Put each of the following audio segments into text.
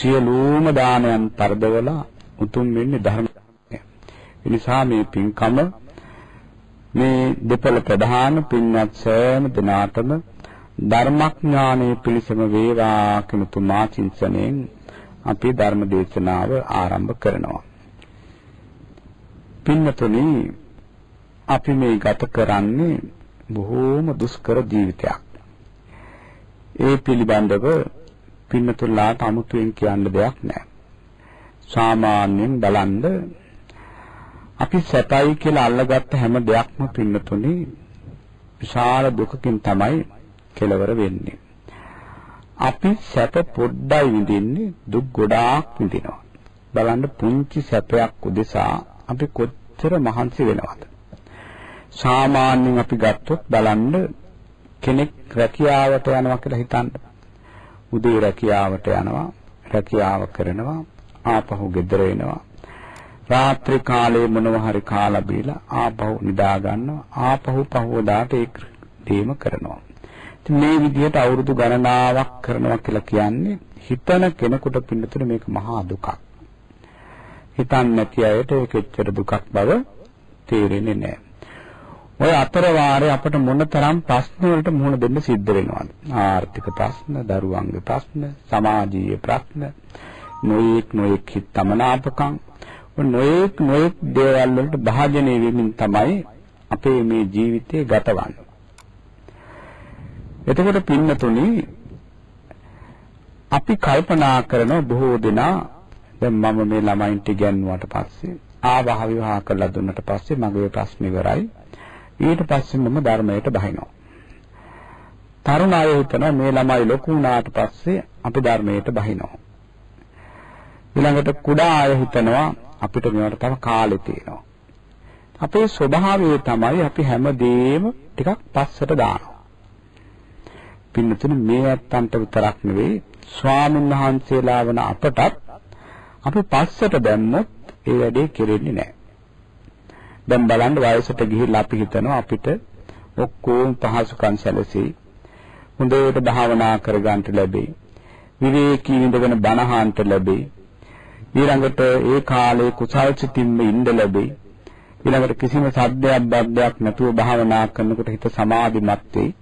සියලුම දානයන් පරදවලා උතුම් වෙන්නේ ධර්මය. ඒ නිසා මේ පින්කම මේ දෙපළ ප්‍රධාන පින්වත් සෑම දිනාටම ධර්මඥානයේ පිළිසම වේවා කියන තුමා චින්තනයෙන් අපි ධර්ම දේශනාව ආරම්භ කරනවා. පින්නතුනි අපි මේ ගත කරන්නේ බොහෝම දුෂ්කර ජීවිතයක්. ඒ පිළිබඳව පින්නතුලාට අමුතුවෙන් කියන්න දෙයක් නැහැ. සාමාන්‍යයෙන් බලන්න අපි සැපයි කියලා අල්ලගත්ත හැම දෙයක්ම පින්නතුනි විශාල දුකකින් තමයි කෙලවර වෙන්නේ. අපි සැප පොඩ්ඩයි විඳින්නේ දුක් ගොඩාක් විඳිනවා. බලන්න පුංචි සැපයක් උදෙසා අපි කොච්චර මහන්සි වෙනවද? සාමාන්‍යයෙන් අපි ගත්තොත් බලන්න කෙනෙක් රැකියාවට යනවා කියලා හිතන්න. උදේ රැකියාවට යනවා, රැකියාව කරනවා, ආපහු ගෙදර එනවා. රාත්‍රී කාලේ මොනවා හරි කාලා බීලා ආපහු නිදා ගන්නවා. ආපහු පහවදාට ඒ දේම කරනවා. ඉතින් මේ විදිහට අවුරුදු ගණනාවක් කරනවා කියලා කියන්නේ හිතන කෙනෙකුට පින්නතුනේ මේක මහා දුකක්. හිතන්නේ නැති අයට ඒක එච්චර දුකක් බව තේරෙන්නේ නැහැ. ඔය අතර වාරේ අපිට මොනතරම් ප්‍රශ්න වලට මුහුණ දෙන්න සිද්ධ වෙනවද? ආර්ථික ප්‍රශ්න, දරුවන්ගේ ප්‍රශ්න, සමාජීය ප්‍රශ්න, නොයෙක් නොයෙක් හිතමනාපකම්, නොයෙක් නොයෙක් දේවල් වලට භාජනය වෙමින් තමයි අපේ මේ ජීවිතේ ගතවන්නේ. එතකොට පින්නතුනි අපි කල්පනා කරන බොහෝ දෙනා දැන් මම මේ ළමයින්ට ඉගෙනුවාට පස්සේ ආවහ විවාහ කරලා දුන්නට පස්සේ මගේ ප්‍රශ්න ඉවරයි ඊට පස්සේ මම ධර්මයට බහිනවා. තරුණ අය හිතනවා මේ ළමයි ලොකු වුණාට පස්සේ අපි ධර්මයට බහිනවා. ඊළඟට කුඩා අය හිතනවා අපිට මේවට තව කාලෙ තියෙනවා. අපේ ස්වභාවය තමයි අපි හැමදේම ටිකක් පස්සට දානවා. පින්නතුනේ මේ ඇත්තන්ට විතරක් නෙවෙයි ස්වාමීන් වහන්සේලා වන අපටත් අපි පස්සට දැම්මොත් ඒ වැඩේ කෙරෙන්නේ නැහැ. දැන් බලන්න වයසට ගිහිල්ලා අපි හිතනවා අපිට ඔක්කොම පහසුකම් සැලසෙයි. හොඳට භාවනා කරගන්න ලැබෙයි. විවේකී ඉඳගෙන බණහාන්ට ලැබෙයි. ඊළඟට ඒ කාලේ කුසල් සිතින්ම ඉඳ ලැබෙයි. ඊළඟට කිසිම සද්දයක් බද්දයක් නැතුව භාවනා කරනකොට හිත සමාධිමත් වෙයි.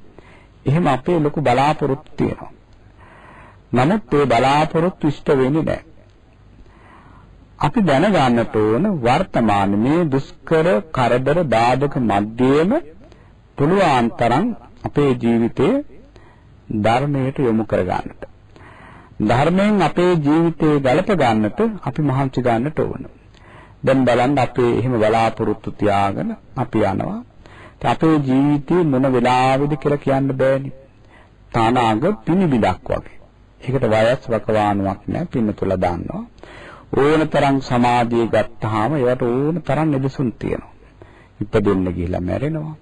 එහෙම අපේ ලොකු බලාපොරොත්තු තියෙනවා. නමුත් ඒ බලාපොරොත්තු ඉෂ්ට වෙන්නේ නැහැ. අපි දැනගන්නට ඕන වර්තමාන මේ දුෂ්කර කරදර බාධක මැදේම පුළුවන් තරම් අපේ ජීවිතය ධර්මයට යොමු කර ගන්නට. ධර්මයෙන් අපේ ජීවිතේ ගලප ගන්නට අපි මහන්සි ගන්නට ඕන. දැන් බලන්න අපේ එහෙම බලාපොරොත්තු තියාගෙන අපි යනවා. අපේ ජීවිතේ මොන වෙලාවෙද කියලා කියන්න බෑනේ. තානාග පිනිබිඩක් වගේ. ඒකට වයස් වකවානුවක් නැහැ පින්නතුල දාන්නවා. ඕන තරම් සමාධිය ගත්තාම ඒවට ඕන තරම් නිදසුන් තියෙනවා. ඉපදෙන්න ගිහිලා මැරෙනවා.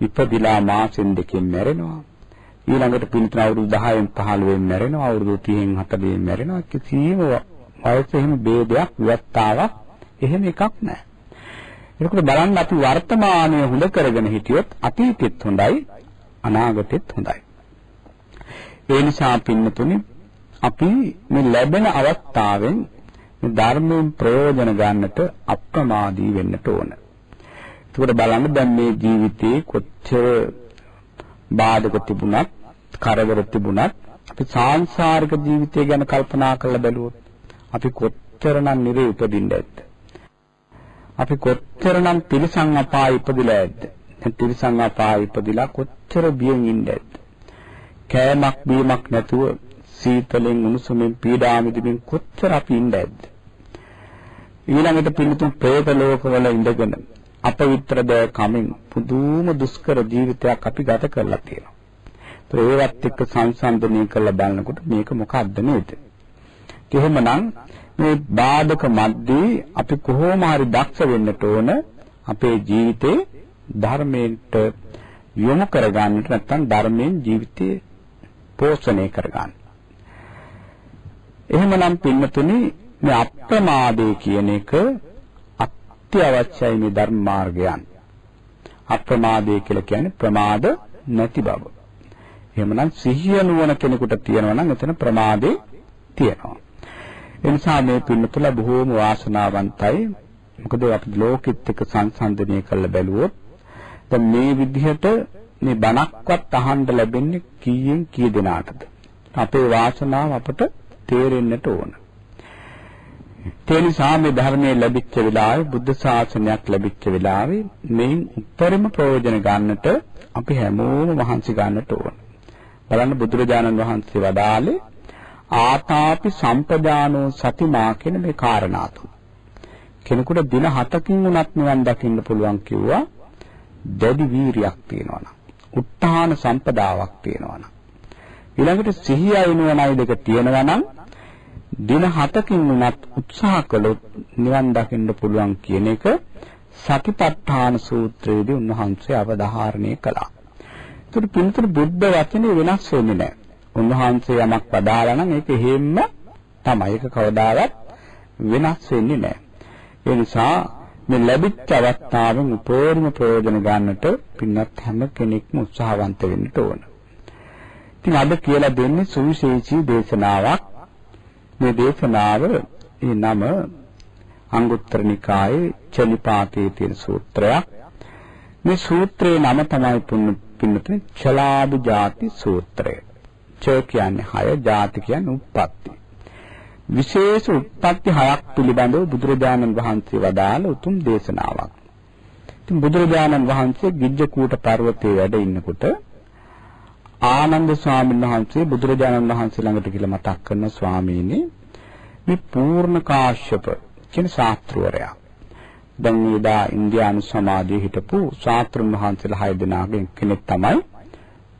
ඉපදිලා මාසෙන් දෙකකින් මැරෙනවා. ඊළඟට පින්තන අවුරුදු 10න් 15න් මැරෙනවා. අවුරුදු 30න් 40න් මැරෙනවා. කිසිම වයස එහෙම ભેදයක් විවස්ථාවක් එහෙම එකක් නැහැ. ඒකට බලන්න අපි වර්තමානයේ හොඳ කරගෙන හිටියොත් අතීතෙත් හොඳයි අනාගතෙත් හොඳයි. ඒ නිසා පින්නතුනි අපි මේ ලැබෙන අවස්ථාවෙන් මේ ධර්මයෙන් ප්‍රයෝජන ගන්නට අප්‍රමාදී වෙන්නට ඕන. එතකොට බලන්න දැන් මේ ජීවිතේ කොච්චර බාධක තිබුණත්, කරදර තිබුණත් අපි සාංශාරික ජීවිතය ගැන කල්පනා කරලා බැලුවොත් අපි කොච්චරනම් නිරේ උපදින්න ඇද්ද? අපි කොච්චරනම් තිරිසන් අපාය ඉපදිලා ඇද්ද? දැන් තිරිසන් අපාය ඉපදිලා කොච්චර බියෙන් ඉන්න ඇද්ද? කෑමක් බීමක් නැතුව සීතලෙන් උණුසුමෙන් පීඩා විඳින්න කොච්චර අපි ඉන්න ඇද්ද? ඊළඟට පිළිතුරු പ്രേත ලෝකවල ඉඳගෙන අපවිත්‍ර දෑ කමින් පුදුම දුෂ්කර ජීවිතයක් අපි ගත කරලා තියෙනවා. ඒවත් එක්ක සංසන්දනය කරලා බලනකොට මේක මොකක්ද නේද? එහෙමනම් මේ බාධක මැද්දේ අපි කොහොම හරි දක්ෂ වෙන්නට ඕන අපේ ජීවිතේ ධර්මයට යොමු කරගන්නට නැත්නම් ධර්මයෙන් ජීවිතේ පෝෂණය කරගන්න. එහෙමනම් පින්නතුනි මේ අප්‍රමාදේ කියන එක අත්‍යවශ්‍යයි මේ ධර්ම මාර්ගයන්. අප්‍රමාදේ කියලා කියන්නේ ප්‍රමාද නැති බව. එහෙමනම් සිහිය නුවණ කෙනෙකුට තියෙනවා නම් එතන ප්‍රමාදේ තියෙනවා. ඒ නිසා මේ පින්නතුල බොහෝම වාසනාවන්තයි. මොකද අපි ලෝකෙත් එක්ක සංසන්දනය කරලා බැලුවොත් දැන් මේ විදිහට මේ බණක්වත් අහන්න ලැබෙන්නේ කීයෙන් කී දෙනාටද? අපේ වාසනාව අපට තේරෙන්නට ඕන. ඒ නිසා මේ ධර්මයේ ලැබිච්ච වෙලාවේ බුද්ධ ශාසනයක් ලැබිච්ච වෙලාවේ මේන් උත්තරම ප්‍රයෝජන ගන්නට අපි හැමෝම මහන්සි ගන්නට ඕන. බලන්න බුදුරජාණන් වහන්සේ වදාළේ ආතාපි සම්පදානෝ සතිමා කියන මේ කාරණා තුන. කෙනෙකුට දින 7කින් උනත් නිවන් දකින්න පුළුවන් කිව්වා දැඩි වීරියක් තියෙනවා නම්. උත්හාන සම්පදාවක් තියෙනවා නම්. ඊළඟට සිහිය එනවනයි දෙක තියෙනවා නම් දින 7කින් උනත් උත්සාහ කළොත් නිවන් දකින්න පුළුවන් කියන එක සතිපට්ඨාන සූත්‍රයේදී උන්වහන්සේ අවධාරණය කළා. ඒතර පින්තර බුද්ධ වචනේ වෙනස් වෙන්නේ නැහැ. උන්වහන්සේ යමක් වදාලා නම් ඒක හේම්ම තමයි. ඒක කවදාවත් වෙනස් වෙන්නේ නැහැ. ඒ නිසා මේ ලැබිච්ච අවස්ථාවෙන් උපරිම ප්‍රයෝජන ගන්නට පින්වත් හැම කෙනෙක්ම උත්සාහවන්ත වෙන්න ඕන. ඉතින් අද කියලා දෙන්නේ සුවිශේෂී දේශනාවක්. මේ දේශනාව ඒ නම අංගුත්තර නිකායේ චලිපාතයේ තියෙන සූත්‍රයක්. මේ සූත්‍රයේ නම තමයි පින්නතුනේ චලාබු ಜಾති සූත්‍රය. ච කියන්නේ හය, ಜಾති කියන්නේ උප්පත්ති. විශේෂ උත්පත්ති හයක් පිළිබඳව බුදුරජාණන් වහන්සේ වදාළ උතුම් දේශනාවක්. ඉතින් බුදුරජාණන් වහන්සේ ගිජ්ජකූට පර්වතයේ වැඩ ඉන්නකොට ආනන්ද ස්වාමීන් වහන්සේ බුදුරජාණන් වහන්සේ ළඟට කියලා මතක් කරන ස්වාමීනි මේ පූර්ණ කාශ්‍යප කියන ශාස්ත්‍රවරයා දැන් මේදා ඉන්දියානු සමාජයේ හිටපු ශාස්ත්‍රුන් වහන්සේලා හය දෙනාගෙන් කෙනෙක් තමයි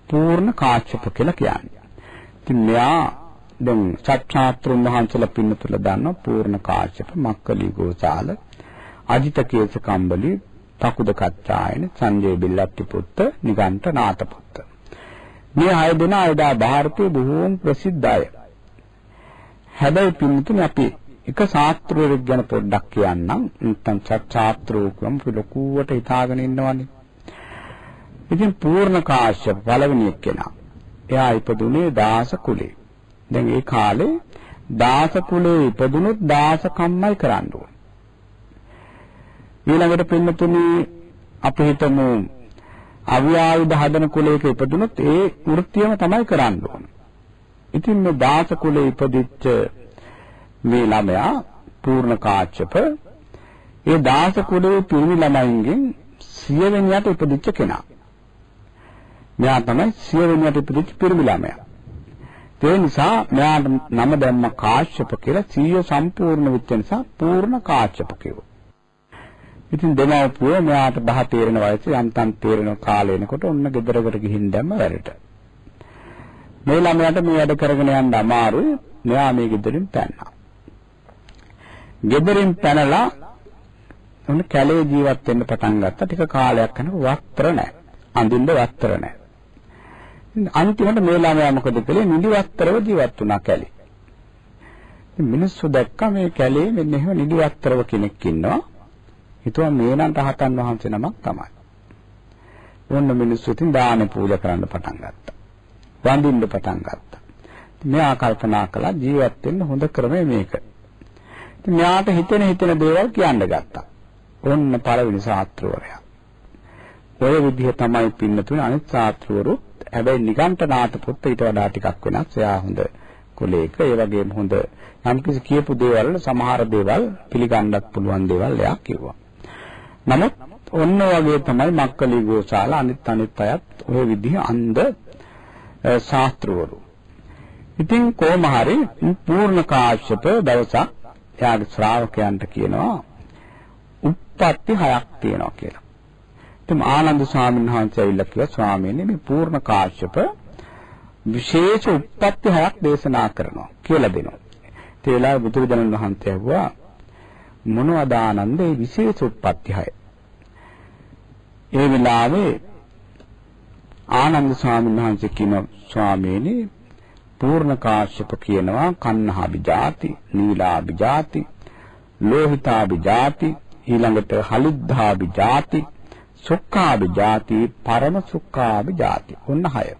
පූර්ණ කාශ්‍යප කියලා කියන්නේ. ඉතින් මෙයා දැන් සත්‍යාත්‍රුන් වහන්සේලා පින්නතුල දන්නවා පූර්ණ කාශ්‍යප මක්කලි ගෝසාල අජිත කේස කම්බලි පකුද කච්චායන සංජය බිල්ලත්ති පුත්ත නිගන්ට නාත පුත්ත මේ හය දෙනා එදා ಭಾರತයේ බොහෝම ප්‍රසිද්ධයි. හැබැයි පින්තුනි අපි එක ශාස්ත්‍රවේදෙක් ගැන පොඩ්ඩක් කියන්නම්. නැත්නම් ශාස්ත්‍රෝ කියමු අපි ලොකුවට හිතාගෙන ඉන්නවනේ. ඉතින් පූර්ණ කාශ්‍යප පළවෙනි එක්කෙනා. එයා ඉපදුනේ දාස කුලේ. දැන් ඒ කාලේ දාස කුලේ ඉපදුනොත් දාස කම්මයි කරන්න ඕනේ. ඊළඟට පින්නතුනි අපි හිතමු අවියායුධ හදන කුලයක ඉපදුනොත් ඒ වෘත්තියම තමයි කරන්න ඕන. ඉතින් මේ දාස කුලේ ඉපදිච්ච මේ ළමයා පූර්ණ කාශ්‍යප ඒ දාස කුලේ පිරිමි ළමයින්ගෙන් සියවෙනියට ඉපදිච්ච කෙනා. මෙයා තමයි සියවෙනියට ඉපදිච්ච පිරිමි ළමයා. ඒ නිසා මෙයාට නම දැම්ම කාශ්‍යප කියලා සීය සම්පූර්ණ වෙච්ච නිසා පූර්ණ කාශ්‍යප කිව්වා. ඉතින් දෙමව්පියෝ මෙයාට බහ තේරෙන වයසේ යම්තම් තේරෙන කාලේ එනකොට ඔන්න ගෙදරකට ගිහින් දැම්ම වැඩට. මේ ළමයාට මේ වැඩ කරගෙන යන්න අමාරුයි. මෙයා මේ ගෙදරින් පැන්නා. ගෙදරින් පැනලා ඔන්න කැලේ ජීවත් වෙන්න පටන් ගත්තා. ටික කාලයක් යනකොට වස්ත්‍ර නැහැ. අඳින්න වස්ත්‍ර නැහැ. අන්තිමට මේ ළමයා මොකද කළේ නිදිවස්තරව ජීවත් වුණා කැලේ. ඉතින් මිනිස්සු දැක්කා මේ කැලේ මෙන්න එහෙම නිදිවස්තරව කෙනෙක් ඉන්නවා. හිතුවා මේ නම් රහතන් වහන්සේ නමක් තමයි. ඕන්න මිනිස්සු ඉතින් දාන පූජා කරන්න පටන් ගත්තා. වඳින්න පටන් ගත්තා. මෙයා කල්පනා කළා ජීවත් වෙන්න හොඳ ක්‍රමය මේක. ඉතින් මෙයාට හිතෙන හිතෙන දේවල් කියන්න ගත්තා. ඔන්න පළවෙනි ශාස්ත්‍රවරයා. ඔය විදිහ තමයි පින්නතුනේ අනිත් ශාස්ත්‍රවරු හැබැයි නිගණ්ඨනාථ පුත්ත ඊට වඩා ටිකක් වෙනස්. එයා හොඳ කුලයක ඒ වගේම හොඳ යම්කිසි කියපු දේවල් සමහර දේවල් පිළිගන්නත් පුළුවන් දේවල් එයා කිව්වා. නමුත් ඔන්න වගේ තමයි මක්කලි ගෝසාල අනිත් අනිත් අයත් ওই විදිහ අන්ධ ශාස්ත්‍රවරු. ඉතින් කොහොම හරි පූර්ණ කාශ්‍යප දවසක් එයාගේ ශ්‍රාවකයන්ට කියනවා උප්පත්ති හයක් තියෙනවා කියලා. එතම ආනන්ද ස්වාමීන් වහන්සේ ඇවිල්ලා කිව්වා ස්වාමීනි මේ පූර්ණ කාශ්‍යප විශේෂ උප්පත්ති හයක් දේශනා කරනවා කියලා දෙනවා. ඒ වෙලාවේ බුදුරජාණන් වහන්සේ ඇහුවා මොනවද ආනන්දේ විශේෂ උප්පත්තියයි. ඒ වෙලාවේ ආනන්ද ස්වාමීන් වහන්සේ කියන ස්වාමීනි පූර්ණ කාශ්‍යප කියනවා කන්නහාබිජාති, නීලාබිජාති, ලෝහිතාබිජාති, ඊළඟට හලුද්ධාබිජාති, සුක්ඛාබිජාති, පරම සුක්ඛාබිජාති. ඔන්න හයයි.